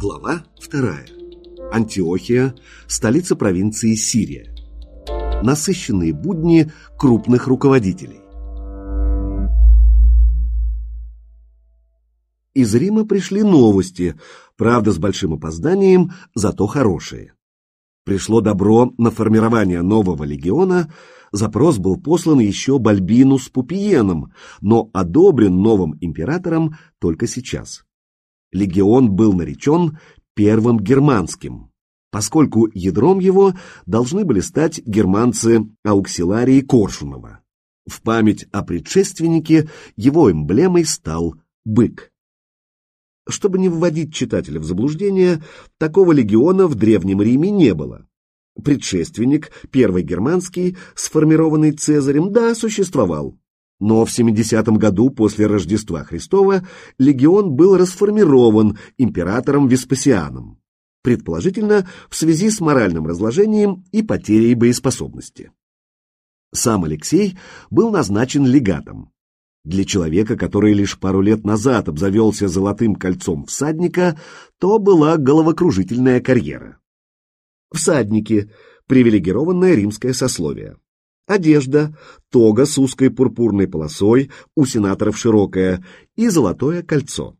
Глава вторая. Антиохия, столица провинции Сирия. Насыщенные будни крупных руководителей. Из Рима пришли новости, правда с большим опозданием, зато хорошие. Пришло добро на формирование нового легиона, запрос был послан еще Бальбину с Пупиеном, но одобрен новым императором только сейчас. Легион был наречен первым германским, поскольку ядром его должны были стать германцы Ауксиларии Коршунова. В память о предшественнике его эмблемой стал бык. Чтобы не вводить читателя в заблуждение, такого легиона в Древнем Риме не было. Предшественник, первый германский, сформированный Цезарем, да, существовал. Но в 70 году после Рождества Христова легион был расформирован императором Веспасианом, предположительно в связи с моральным разложением и потерей боеспособности. Сам Алексей был назначен легатом. Для человека, который лишь пару лет назад обзавелся золотым кольцом всадника, то была головокружительная карьера. Всадники – привилегированное римское сословие. Одежда, тога с узкой пурпурной полосой, у сенаторов широкая, и золотое кольцо.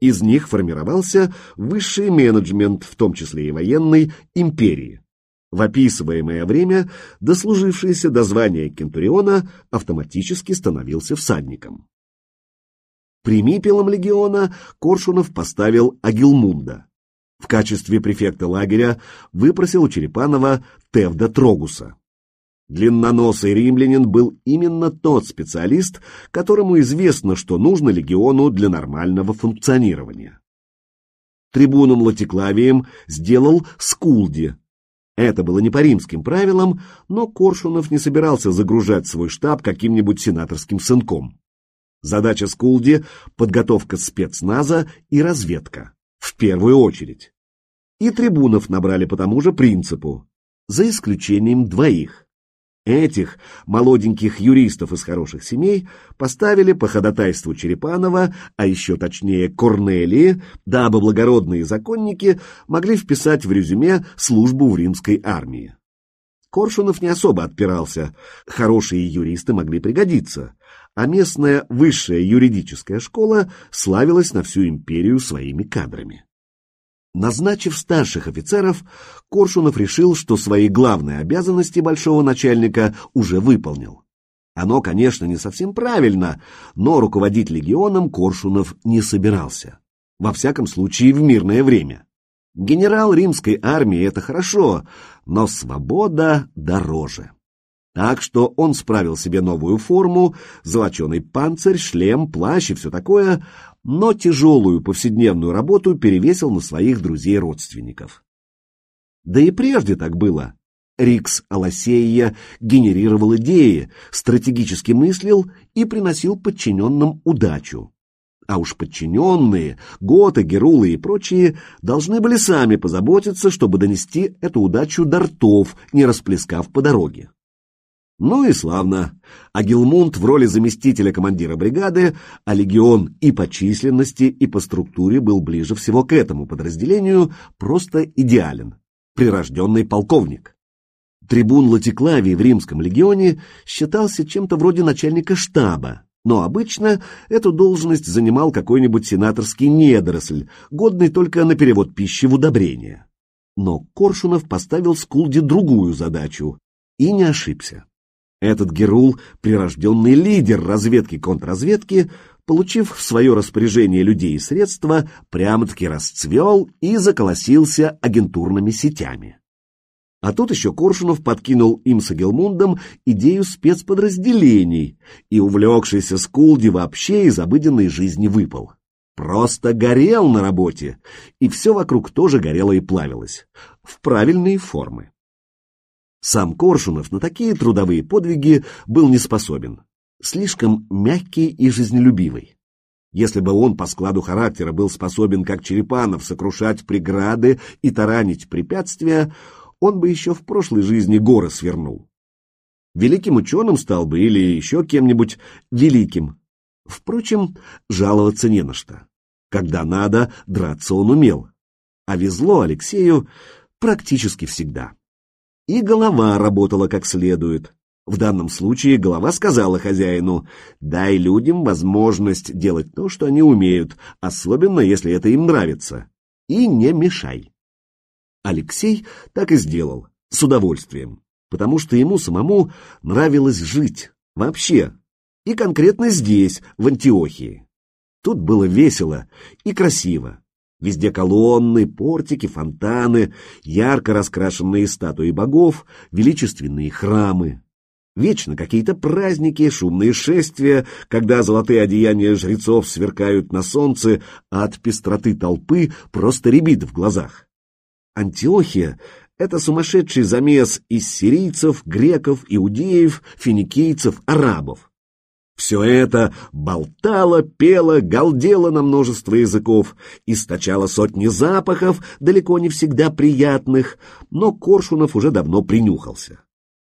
Из них формировался высший менеджмент, в том числе и военной, империи. В описываемое время дослужившийся до звания кентуриона автоматически становился всадником. Примипелом легиона Коршунов поставил Агилмунда. В качестве префекта лагеря выпросил у Черепанова Тевда Трогуса. Длинноносый римлянин был именно тот специалист, которому известно, что нужно легиону для нормального функционирования. Трибуном Латиклавием сделал Скулди, это было не по римским правилам, но Коршунов не собирался загружать свой штаб каким-нибудь сенаторским сынком. Задача Скулди — подготовка спецназа и разведка, в первую очередь. И трибунов набрали по тому же принципу, за исключением двоих. Этих молоденьких юристов из хороших семей поставили по ходатайству Черепанова, а еще точнее Корнелии, дабы благородные законники могли вписать в резюме службу в римской армии. Коршунов не особо отпирался, хорошие юристы могли пригодиться, а местная высшая юридическая школа славилась на всю империю своими кадрами. Назначив старших офицеров, Коршунов решил, что свои главные обязанности большого начальника уже выполнил. Оно, конечно, не совсем правильно, но руководить легионом Коршунов не собирался. Во всяком случае, в мирное время. Генерал римской армии — это хорошо, но свобода дороже. Так что он справил себе новую форму, золоченый панцирь, шлем, плащ и все такое, но тяжелую повседневную работу перевесил на своих друзей-родственников. Да и прежде так было. Рикс Аласея генерировал идеи, стратегически мыслил и приносил подчиненным удачу. А уж подчиненные, готы, герулы и прочие, должны были сами позаботиться, чтобы донести эту удачу до ртов, не расплескав по дороге. Ну и славно. А Гилмунд в роли заместителя командира бригады, а легион и по численности, и по структуре был ближе всего к этому подразделению, просто идеален. Прирожденный полковник. Трибун Латиклавий в римском легионе считался чем-то вроде начальника штаба, но обычно эту должность занимал какой-нибудь сенаторский недоросль, годный только на перевод пищи в удобрение. Но Коршунов поставил Скулде другую задачу и не ошибся. Этот Герул — прирожденный лидер разведки-контрразведки, получив в свое распоряжение людей и средства, прямо-таки расцвел и заколосился агентурными сетями. А тут еще Коршунов подкинул им с Агелмундом идею спецподразделений, и увлекшийся Скулди вообще из обыденной жизни выпал. Просто горел на работе, и все вокруг тоже горело и плавилось. В правильные формы. Сам Коршунов на такие трудовые подвиги был не способен. Слишком мягкий и жизнелюбивый. Если бы он по складу характера был способен, как Черепанов, сокрушать преграды и таранить препятствия, он бы еще в прошлой жизни горы свернул. Великим ученым стал бы или еще кем-нибудь великим. Впрочем, жаловаться не на что. Когда надо, драться он умел. а везло Алексею практически всегда. И голова работала как следует. В данном случае голова сказала хозяину, дай людям возможность делать то, что они умеют, особенно если это им нравится, и не мешай. Алексей так и сделал, с удовольствием, потому что ему самому нравилось жить, вообще, и конкретно здесь, в Антиохии. Тут было весело и красиво. Везде колонны, портики, фонтаны, ярко раскрашенные статуи богов, величественные храмы. Вечно какие-то праздники, шумные шествия, когда золотые одеяния жрецов сверкают на солнце, а от пестроты толпы просто рябит в глазах. Антиохия — это сумасшедший замес из сирийцев, греков, иудеев, финикийцев, арабов. Все это болтало, пело, галдело на множество языков, источало сотни запахов, далеко не всегда приятных, но Коршунов уже давно принюхался.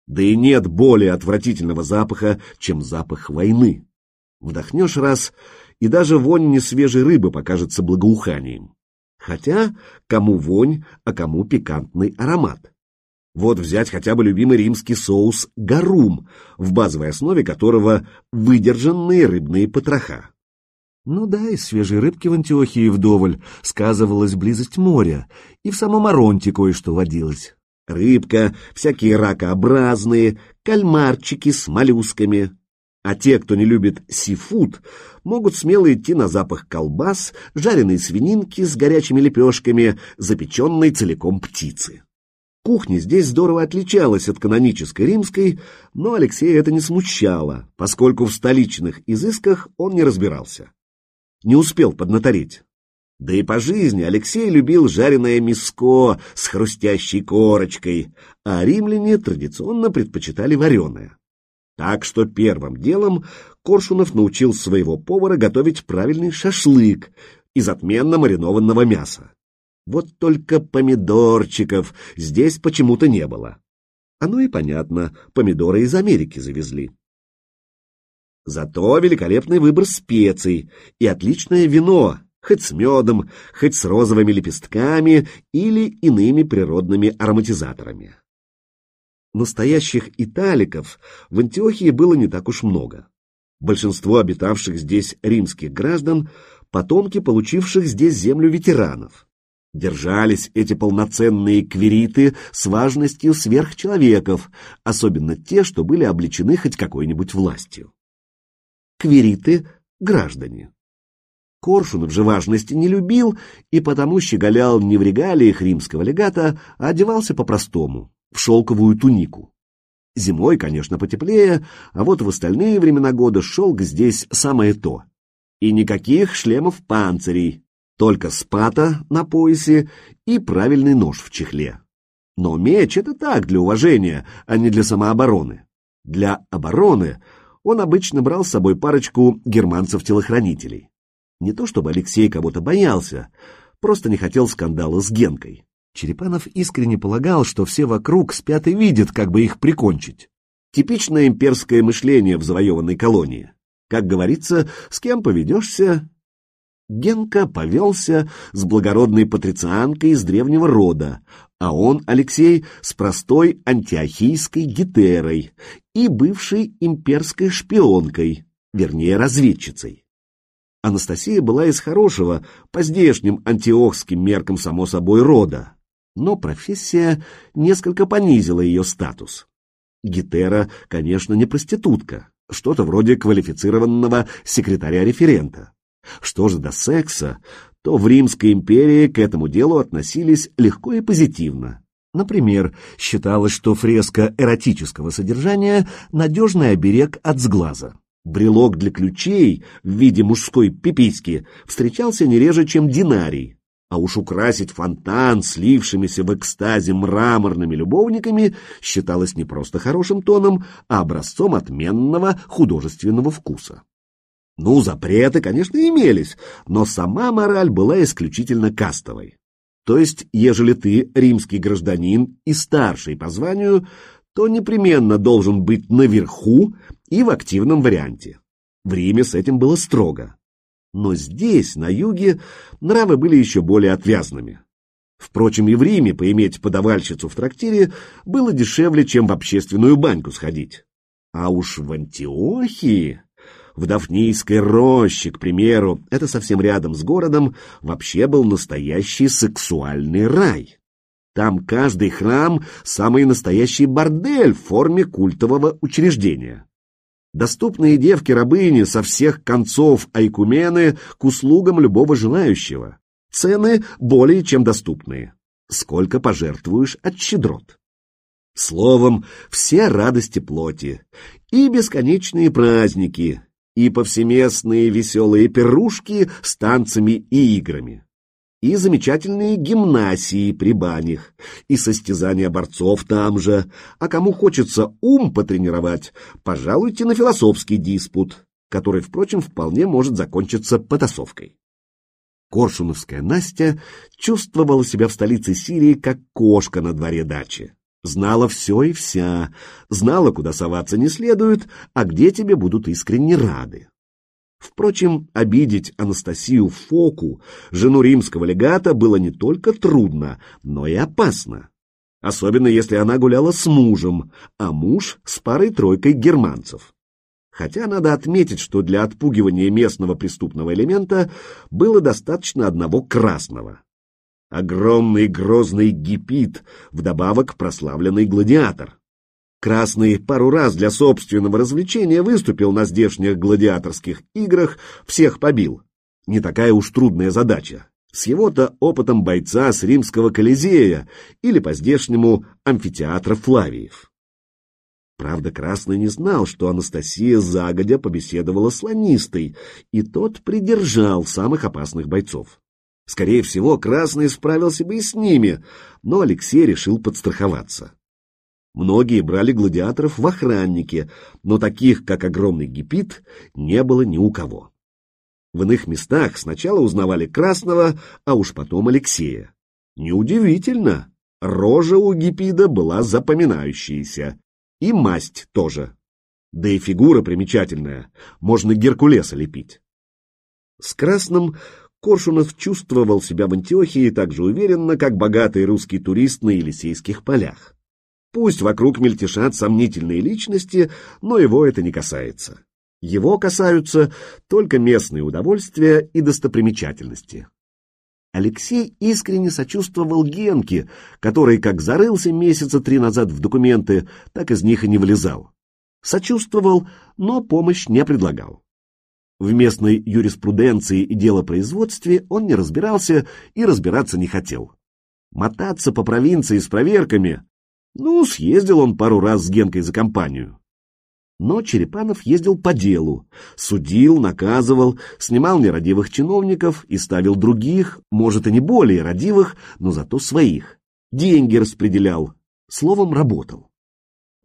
Да и нет более отвратительного запаха, чем запах войны. Вдохнешь раз, и даже вонь несвежей рыбы покажется благоуханием. Хотя кому вонь, а кому пикантный аромат. Вот взять хотя бы любимый римский соус гарум, в базовой основе которого выдержанные рыбные потроха. Ну да, из свежей рыбки в Антиохии вдоволь сказывалась близость моря, и в самом Аронте кое-что водилось. Рыбка, всякие ракообразные, кальмарчики с моллюсками. А те, кто не любит сифуд, могут смело идти на запах колбас, жареной свининки с горячими лепешками, запеченной целиком птицы. Кухня здесь здорово отличалась от канонической римской, но Алексея это не смущало, поскольку в столичных изысках он не разбирался. Не успел поднатореть. Да и по жизни Алексей любил жареное миско с хрустящей корочкой, а римляне традиционно предпочитали вареное. Так что первым делом Коршунов научил своего повара готовить правильный шашлык из отменно маринованного мяса. Вот только помидорчиков здесь почему-то не было. Оно и понятно, помидоры из Америки завезли. Зато великолепный выбор специй и отличное вино, хоть с медом, хоть с розовыми лепестками или иными природными ароматизаторами. Настоящих италиков в Антиохии было не так уж много. Большинство обитавших здесь римских граждан – потомки получивших здесь землю ветеранов. Держались эти полноценные квириты с важностью сверхчеловеков, особенно те, что были обличены хоть какой-нибудь властью. Квириты – граждане. Коршунов же важности не любил и потому щеголял не в регалиях римского легата, а одевался по-простому, в шелковую тунику. Зимой, конечно, потеплее, а вот в остальные времена года шелк здесь самое то. И никаких шлемов-панцирей, только спата на поясе и правильный нож в чехле. Но меч — это так, для уважения, а не для самообороны. Для обороны он обычно брал с собой парочку германцев-телохранителей. Не то чтобы Алексей кого-то боялся, просто не хотел скандала с Генкой. Черепанов искренне полагал, что все вокруг спят и видят, как бы их прикончить. Типичное имперское мышление в завоеванной колонии. Как говорится, с кем поведешься... Генка повелся с благородной патрицианкой из древнего рода, а он, Алексей, с простой антиохийской гетерой и бывшей имперской шпионкой, вернее, разведчицей. Анастасия была из хорошего, по здешним антиохским меркам, само собой, рода, но профессия несколько понизила ее статус. Гетера, конечно, не проститутка, что-то вроде квалифицированного секретаря-референта. Что же до секса, то в Римской империи к этому делу относились легко и позитивно. Например, считалось, что фреска эротического содержания – надежный оберег от сглаза. Брелок для ключей в виде мужской пиписьки встречался не реже, чем динарий, а уж украсить фонтан слившимися в экстазе мраморными любовниками считалось не просто хорошим тоном, а образцом отменного художественного вкуса. Ну, запреты, конечно, имелись, но сама мораль была исключительно кастовой. То есть, ежели ты римский гражданин и старший по званию, то непременно должен быть наверху и в активном варианте. В Риме с этим было строго. Но здесь, на юге, нравы были еще более отвязными. Впрочем, и в Риме поиметь подавальщицу в трактире было дешевле, чем в общественную баньку сходить. А уж в Антиохии, в Дафнийской роще, к примеру, это совсем рядом с городом, вообще был настоящий сексуальный рай. Там каждый храм — самый настоящий бордель в форме культового учреждения. Доступные девки-рабыни со всех концов Айкумены к услугам любого желающего. Цены более чем доступные. Сколько пожертвуешь от щедрот. Словом, все радости плоти, и бесконечные праздники, и повсеместные веселые пирушки с танцами и играми, и замечательные гимнасии при банях, и состязания борцов там же, а кому хочется ум потренировать, пожалуйте на философский диспут, который, впрочем, вполне может закончиться потасовкой. Коршуновская Настя чувствовала себя в столице Сирии как кошка на дворе дачи. Знала все и вся, знала, куда соваться не следует, а где тебе будут искренне рады. Впрочем, обидеть Анастасию Фоку, жену римского легата, было не только трудно, но и опасно. Особенно если она гуляла с мужем, а муж с парой-тройкой германцев хотя надо отметить, что для отпугивания местного преступного элемента было достаточно одного красного. Огромный грозный гипит, вдобавок прославленный гладиатор. Красный пару раз для собственного развлечения выступил на здешних гладиаторских играх, всех побил. Не такая уж трудная задача. С его-то опытом бойца с римского Колизея или по-здешнему амфитеатра Флавиев. Правда, Красный не знал, что Анастасия загодя побеседовала с Ланистой, и тот придержал самых опасных бойцов. Скорее всего, Красный справился бы и с ними, но Алексей решил подстраховаться. Многие брали гладиаторов в охранники, но таких, как огромный гипит, не было ни у кого. В иных местах сначала узнавали Красного, а уж потом Алексея. Неудивительно, рожа у гипида была запоминающаяся, и масть тоже. Да и фигура примечательная, можно Геркулеса лепить. С Красным Коршунов чувствовал себя в Антиохии так же уверенно, как богатый русский турист на Елисейских полях. Пусть вокруг мельтешат сомнительные личности, но его это не касается. Его касаются только местные удовольствия и достопримечательности. Алексей искренне сочувствовал Генке, который как зарылся месяца три назад в документы, так из них и не вылезал. Сочувствовал, но помощь не предлагал. В местной юриспруденции и делопроизводстве он не разбирался и разбираться не хотел. Мотаться по провинции с проверками... Ну, съездил он пару раз с Генкой за компанию. Но Черепанов ездил по делу, судил, наказывал, снимал нерадивых чиновников и ставил других, может и не более радивых, но зато своих. Деньги распределял, словом, работал.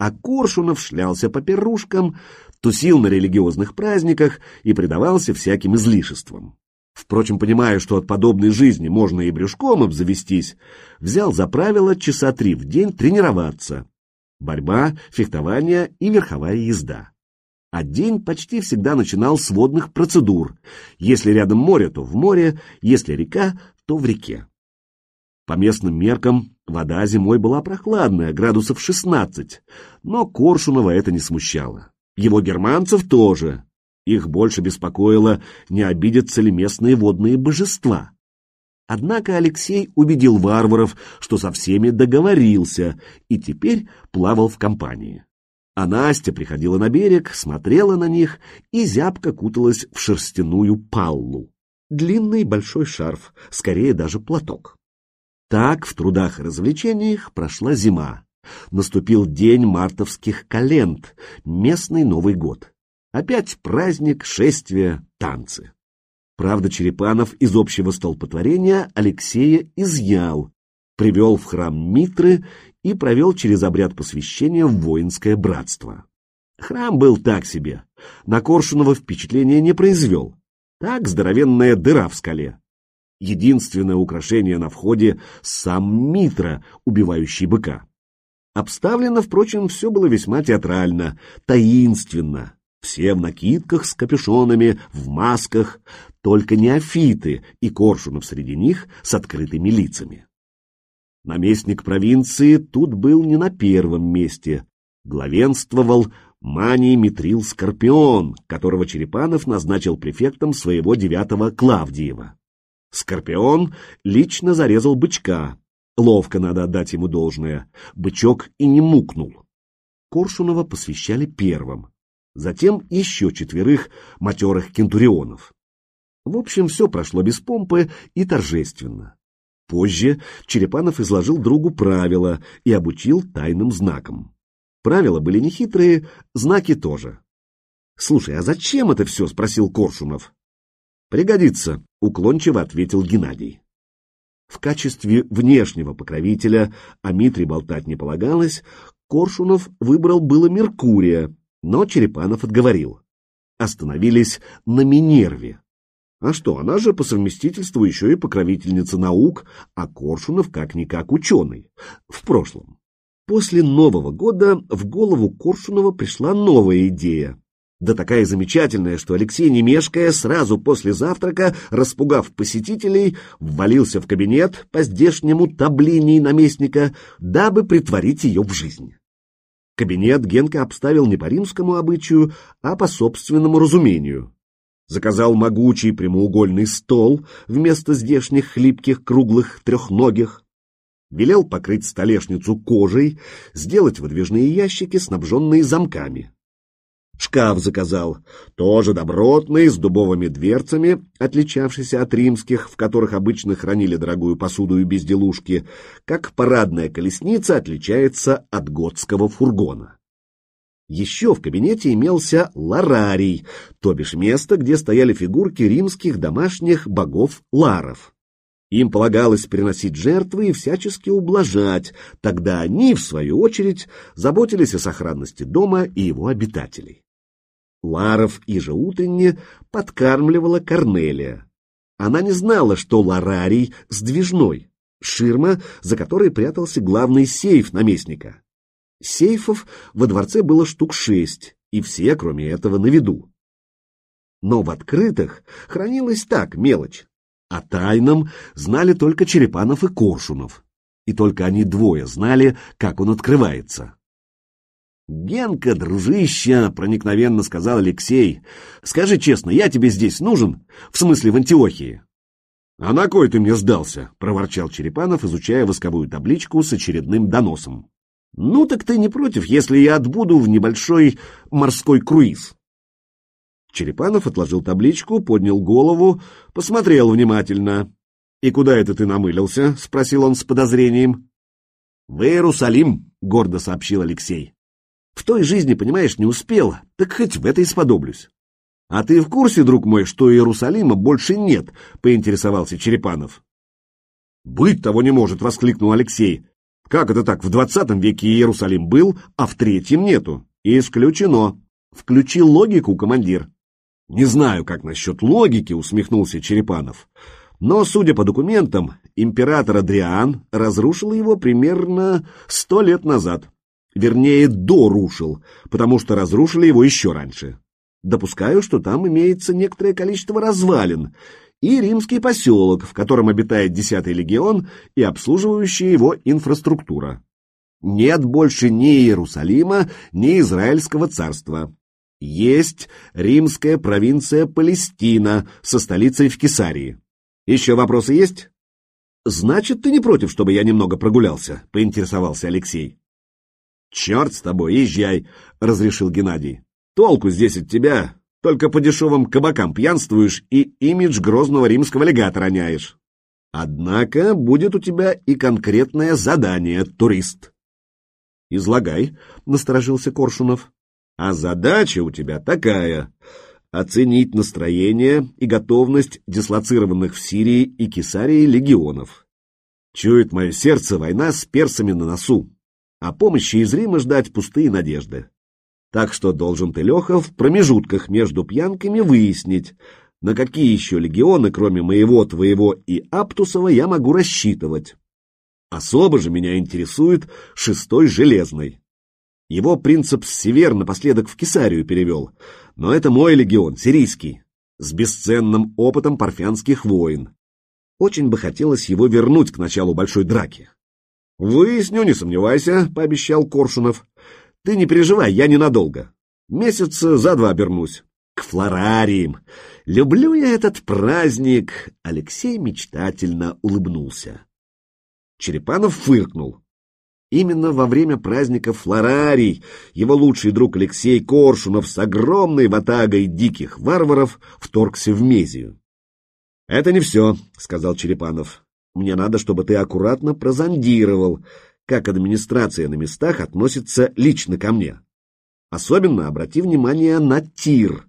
А Коршунов шлялся по пирушкам, тусил на религиозных праздниках и предавался всяким излишествам. Впрочем, понимая, что от подобной жизни можно и брюшком обзавестись, взял за правило часа три в день тренироваться, борьба, фехтование и верховая езда. А день почти всегда начинал с водных процедур. Если рядом море, то в море, если река, то в реке. По местным меркам вода зимой была прохладная, градусов 16, но Коршунова это не смущало. Его германцев тоже. Их больше беспокоило, не обидятся ли местные водные божества. Однако Алексей убедил варваров, что со всеми договорился и теперь плавал в компании. А Настя приходила на берег, смотрела на них и зябко куталась в шерстяную паллу. Длинный большой шарф, скорее даже платок. Так в трудах и развлечениях прошла зима. Наступил день мартовских календ, местный Новый год. Опять праздник, шествия, танцы. Правда, Черепанов из общего столпотворения Алексея изъял, привел в храм Митры и провел через обряд посвящения в воинское братство. Храм был так себе, на Коршунова впечатления не произвел. Так здоровенная дыра в скале. Единственное украшение на входе — сам Митра, убивающий быка. Обставлено, впрочем, все было весьма театрально, таинственно. Все в накидках с капюшонами, в масках, только неофиты и Коршунов среди них с открытыми лицами. Наместник провинции тут был не на первом месте. Главенствовал Маний Митрил Скорпион, которого Черепанов назначил префектом своего девятого Клавдиева. Скорпион лично зарезал бычка. Ловко надо отдать ему должное. Бычок и не мукнул. Коршунова посвящали первым. Затем еще четверых матерых кентурионов. В общем, все прошло без помпы и торжественно. Позже Черепанов изложил другу правила и обучил тайным знакам. Правила были нехитрые, знаки тоже. «Слушай, а зачем это все?» — спросил Коршунов. «Пригодится», — уклончиво ответил Геннадий. В качестве внешнего покровителя о Митре болтать не полагалось, Коршунов выбрал было Меркурия, но Черепанов отговорил. Остановились на Минерве. А что, она же по совместительству еще и покровительница наук, а Коршунов как-никак ученый. В прошлом. После Нового года в голову Коршунова пришла новая идея. Да такая замечательная, что Алексей, не мешкая, сразу после завтрака, распугав посетителей, ввалился в кабинет по здешнему таблинии наместника, дабы притворить ее в жизнь. Кабинет Генка обставил не по римскому обычаю, а по собственному разумению. Заказал могучий прямоугольный стол вместо здешних хлипких круглых трехногих, велел покрыть столешницу кожей, сделать выдвижные ящики, снабженные замками. Шкаф заказал, тоже добротный, с дубовыми дверцами, отличавшийся от римских, в которых обычно хранили дорогую посуду и безделушки, как парадная колесница отличается от готского фургона. Еще в кабинете имелся ларарий, то бишь место, где стояли фигурки римских домашних богов-ларов. Им полагалось приносить жертвы и всячески ублажать, тогда они, в свою очередь, заботились о сохранности дома и его обитателей. Ларов ежеутренне подкармливала Корнелия. Она не знала, что Ларарий сдвижной, ширма, за которой прятался главный сейф наместника. Сейфов во дворце было штук шесть, и все, кроме этого, на виду. Но в открытых хранилась так, мелочь. О тайном знали только Черепанов и Коршунов, и только они двое знали, как он открывается. «Генка, дружище!» — проникновенно сказал Алексей. «Скажи честно, я тебе здесь нужен? В смысле, в Антиохии?» «А на кой ты мне сдался?» — проворчал Черепанов, изучая восковую табличку с очередным доносом. «Ну так ты не против, если я отбуду в небольшой морской круиз?» Черепанов отложил табличку, поднял голову, посмотрел внимательно. «И куда это ты намылился?» — спросил он с подозрением. «В Иерусалим», — гордо сообщил Алексей. «В той жизни, понимаешь, не успел, так хоть в этой сподоблюсь». «А ты в курсе, друг мой, что Иерусалима больше нет?» — поинтересовался Черепанов. «Быть того не может!» — воскликнул Алексей. «Как это так? В двадцатом веке Иерусалим был, а в третьем нету?» «Исключено!» «Включи логику, командир!» «Не знаю, как насчет логики», — усмехнулся Черепанов. «Но, судя по документам, император Адриан разрушил его примерно сто лет назад. Вернее, дорушил, потому что разрушили его еще раньше. Допускаю, что там имеется некоторое количество развалин и римский поселок, в котором обитает десятый легион и обслуживающая его инфраструктура. Нет больше ни Иерусалима, ни Израильского царства. Есть римская провинция Палестина со столицей в Кесарии. Еще вопросы есть? Значит, ты не против, чтобы я немного прогулялся, поинтересовался Алексей. Черт с тобой, езжай, разрешил Геннадий. Толку здесь от тебя, только по дешевым кабакам пьянствуешь и имидж грозного римского легата роняешь. Однако будет у тебя и конкретное задание, турист. Излагай, насторожился Коршунов. А задача у тебя такая — оценить настроение и готовность дислоцированных в Сирии и Кесарии легионов. Чует мое сердце война с персами на носу, а помощи из Рима ждать пустые надежды. Так что должен ты, Леха, в промежутках между пьянками выяснить, на какие еще легионы, кроме моего, твоего и Аптусова, я могу рассчитывать. Особо же меня интересует шестой железный. Его принцип с север напоследок в Кесарию перевел, но это мой легион, сирийский, с бесценным опытом парфянских войн. Очень бы хотелось его вернуть к началу большой драки. Выясню, не сомневайся, пообещал Коршунов. Ты не переживай, я ненадолго. Месяца за два обернусь. К флорариям. Люблю я этот праздник. Алексей мечтательно улыбнулся. Черепанов фыркнул. Именно во время праздника Флорарий его лучший друг Алексей Коршунов с огромной ватагой диких варваров вторгся в Мезию. «Это не все», — сказал Черепанов. «Мне надо, чтобы ты аккуратно прозондировал, как администрация на местах относится лично ко мне. Особенно обрати внимание на тир.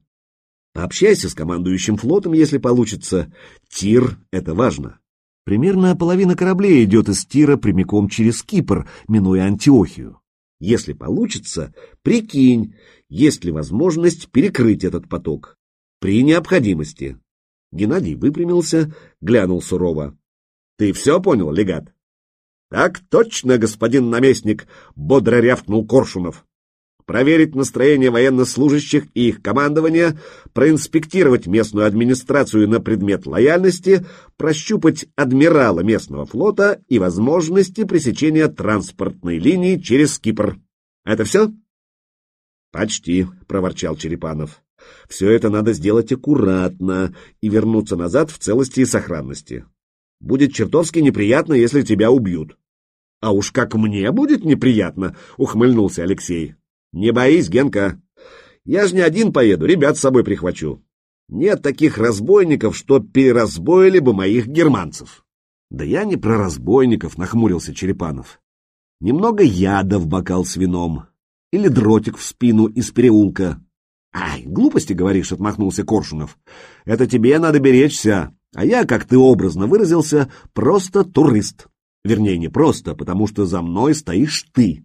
Пообщайся с командующим флотом, если получится. Тир — это важно. Примерно половина кораблей идет из Тира прямиком через Кипр, минуя Антиохию. Если получится, прикинь, есть ли возможность перекрыть этот поток. При необходимости. Геннадий выпрямился, глянул сурово. — Ты все понял, легат? — Так точно, господин наместник, — бодро рявкнул Коршунов проверить настроение военнослужащих и их командования, проинспектировать местную администрацию на предмет лояльности, прощупать адмирала местного флота и возможности пресечения транспортной линии через Кипр. Это все? Почти, проворчал Черепанов. Все это надо сделать аккуратно и вернуться назад в целости и сохранности. Будет чертовски неприятно, если тебя убьют. А уж как мне будет неприятно, ухмыльнулся Алексей. Не боись, Генка. Я же не один поеду, ребят с собой прихвачу. Нет таких разбойников, что переразбоили бы моих германцев. Да я не про разбойников, нахмурился Черепанов. Немного яда в бокал с вином. Или дротик в спину из переулка. Ай, глупости говоришь, отмахнулся Коршунов. Это тебе надо беречься. А я, как ты образно выразился, просто турист. Вернее, не просто, потому что за мной стоишь ты.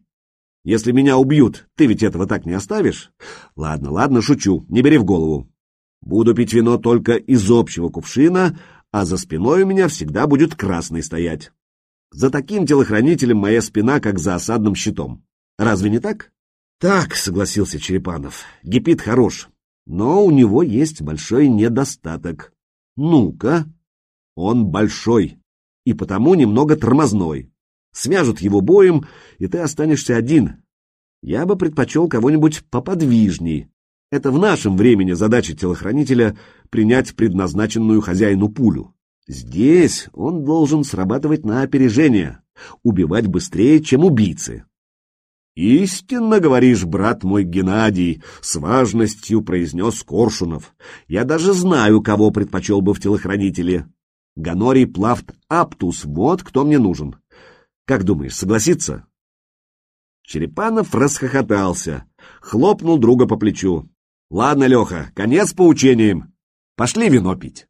Если меня убьют, ты ведь этого так не оставишь? Ладно, ладно, шучу, не бери в голову. Буду пить вино только из общего кувшина, а за спиной у меня всегда будет красный стоять. За таким телохранителем моя спина, как за осадным щитом. Разве не так? Так, согласился Черепанов. Гипит хорош, но у него есть большой недостаток. Ну-ка, он большой и потому немного тормозной свяжут его боем, и ты останешься один. Я бы предпочел кого-нибудь поподвижней. Это в нашем времени задача телохранителя принять предназначенную хозяину пулю. Здесь он должен срабатывать на опережение, убивать быстрее, чем убийцы. «Истинно говоришь, брат мой Геннадий», — с важностью произнес Коршунов. «Я даже знаю, кого предпочел бы в телохранителе. Ганорий Плафт Аптус, вот кто мне нужен. Как думаешь, согласится?» Черепанов расхохотался, хлопнул друга по плечу. «Ладно, Леха, конец поучениям. Пошли вино пить».